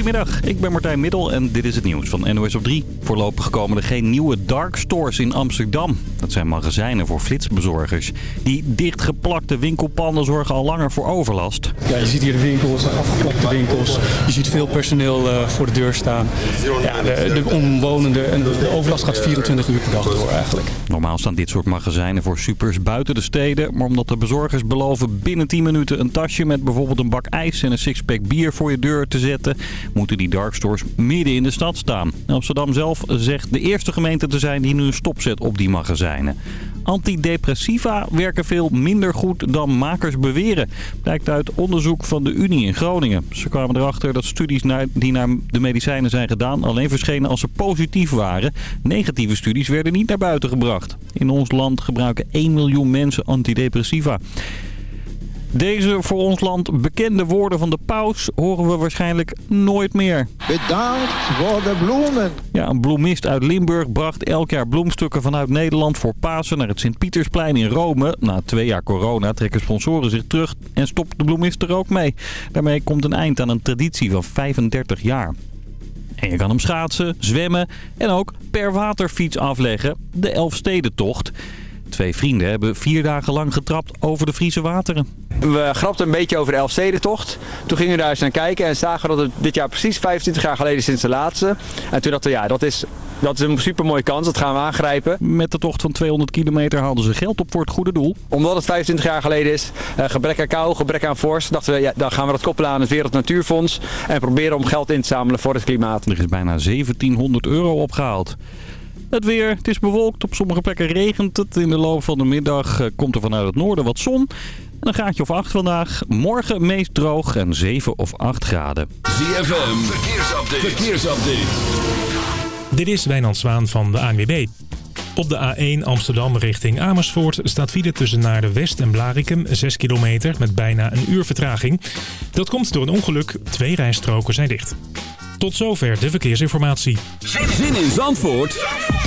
Goedemiddag, ik ben Martijn Middel en dit is het nieuws van NOS op 3. Voorlopig komen er geen nieuwe dark stores in Amsterdam. Dat zijn magazijnen voor flitsbezorgers. Die dichtgeplakte winkelpanden zorgen al langer voor overlast. Ja, je ziet hier de winkels, afgeplakte winkels. Je ziet veel personeel uh, voor de deur staan. Ja, de, de omwonenden en de overlast gaat 24 uur per dag door eigenlijk. Normaal staan dit soort magazijnen voor supers buiten de steden. Maar omdat de bezorgers beloven binnen 10 minuten een tasje met bijvoorbeeld een bak ijs en een sixpack bier voor je deur te zetten, moeten die darkstores midden in de stad staan. Amsterdam zelf zegt de eerste gemeente te zijn die nu een stop zet op die magazijnen. Antidepressiva werken veel minder goed dan makers beweren. Blijkt uit onderzoek van de Unie in Groningen. Ze kwamen erachter dat studies die naar de medicijnen zijn gedaan alleen verschenen als ze positief waren. Negatieve studies werden niet naar buiten gebracht. In ons land gebruiken 1 miljoen mensen antidepressiva. Deze voor ons land bekende woorden van de paus horen we waarschijnlijk nooit meer. Bedankt voor de bloemen. Ja, een bloemist uit Limburg bracht elk jaar bloemstukken vanuit Nederland voor Pasen naar het Sint-Pietersplein in Rome. Na twee jaar corona trekken sponsoren zich terug en stopt de bloemist er ook mee. Daarmee komt een eind aan een traditie van 35 jaar. En je kan hem schaatsen, zwemmen en ook per waterfiets afleggen. De Elfstedentocht. Twee vrienden hebben vier dagen lang getrapt over de Friese wateren. We grapten een beetje over de Elfstedentocht. Toen gingen we daar eens naar kijken en zagen dat het dit jaar precies 25 jaar geleden sinds de laatste. En toen dachten we, ja, dat is, dat is een super mooie kans. Dat gaan we aangrijpen. Met de tocht van 200 kilometer haalden ze geld op voor het goede doel. Omdat het 25 jaar geleden is, uh, gebrek aan kou, gebrek aan vorst, dachten we, ja, dan gaan we dat koppelen aan het Wereld Natuurfonds. En proberen om geld in te zamelen voor het klimaat. Er is bijna 1700 euro opgehaald. Het weer, het is bewolkt. Op sommige plekken regent het. In de loop van de middag komt er vanuit het noorden wat zon. En een gaatje of 8 vandaag. Morgen meest droog en 7 of 8 graden. ZFM, verkeersupdate. verkeersupdate. Dit is Wijnand Zwaan van de ANWB. Op de A1 Amsterdam richting Amersfoort staat file tussen naar de West en Blarikum 6 kilometer met bijna een uur vertraging. Dat komt door een ongeluk. Twee rijstroken zijn dicht. Tot zover de verkeersinformatie. Zin in Zandvoort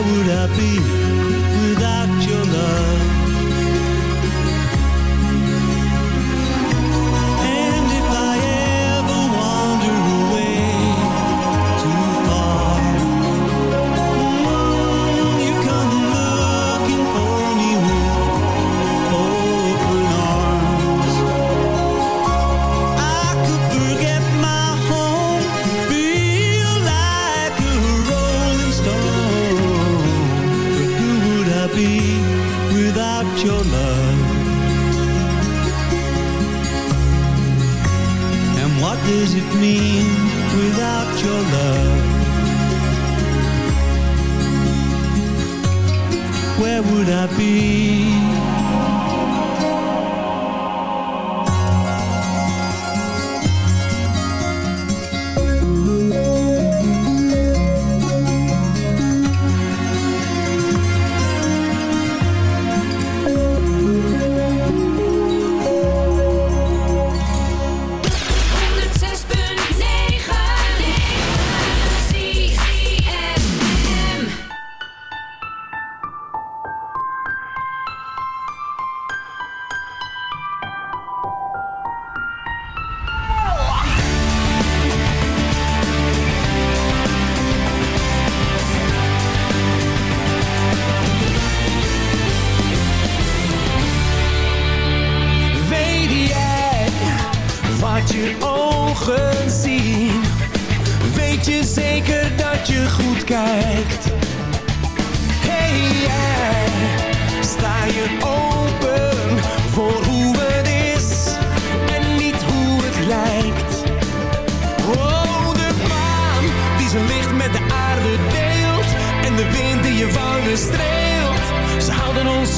where would I be?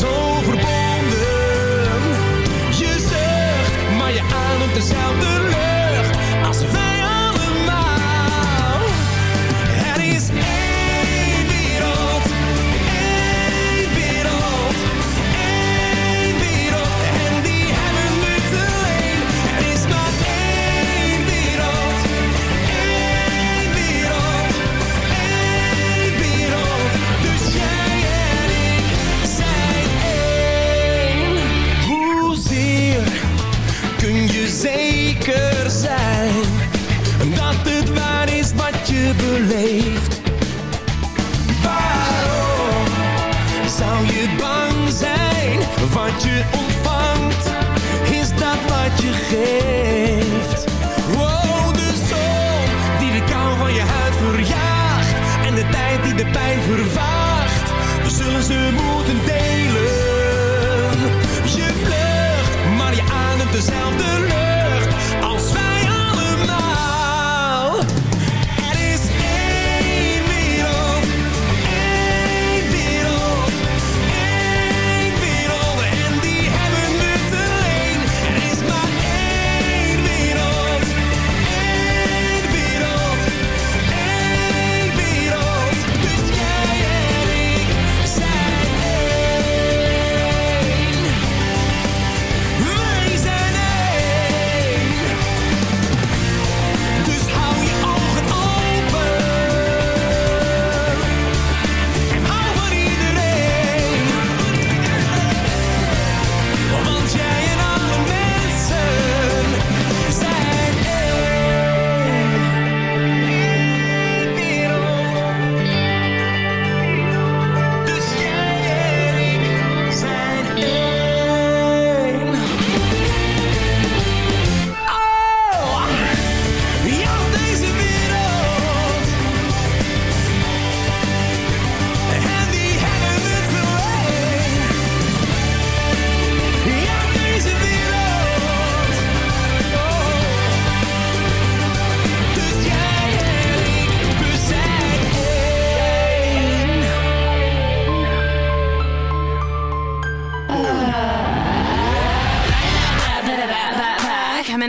So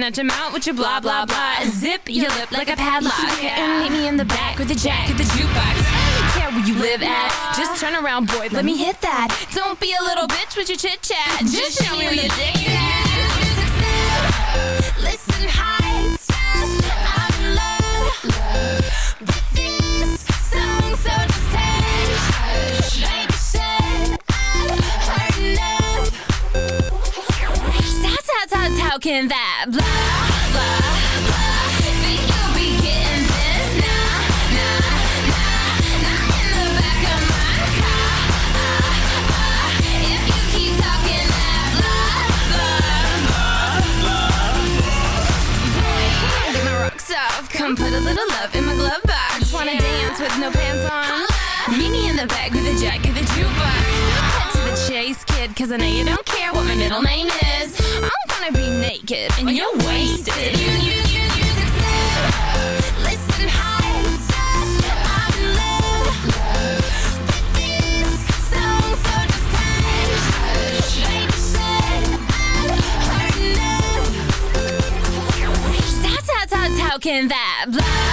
At your mouth with your blah blah blah. Zip your lip like a padlock. And meet me in the back with the jack of the jukebox. I don't care where you live at. Just turn around, boy. Let me hit that. Don't be a little bitch with your chit chat. Just show me your dick can that blah, blah, blah. Think you'll be getting this. Nah, nah, nah Nah, in the back of my car. If you keep talking that blah, blah, blah. Boy, get my rocks off. Come put a little love in my glove box. Wanna dance with no pants on. Meet me in the back with a jack of the jukebox. Cut to the chase, kid Cause I know you don't care what my middle name is. I'm gonna be naked and you're wasted. You, you, you, you Listen, heights I'm in love with this song, so just hush Baby said I've heard enough How, how, how, how can that blah,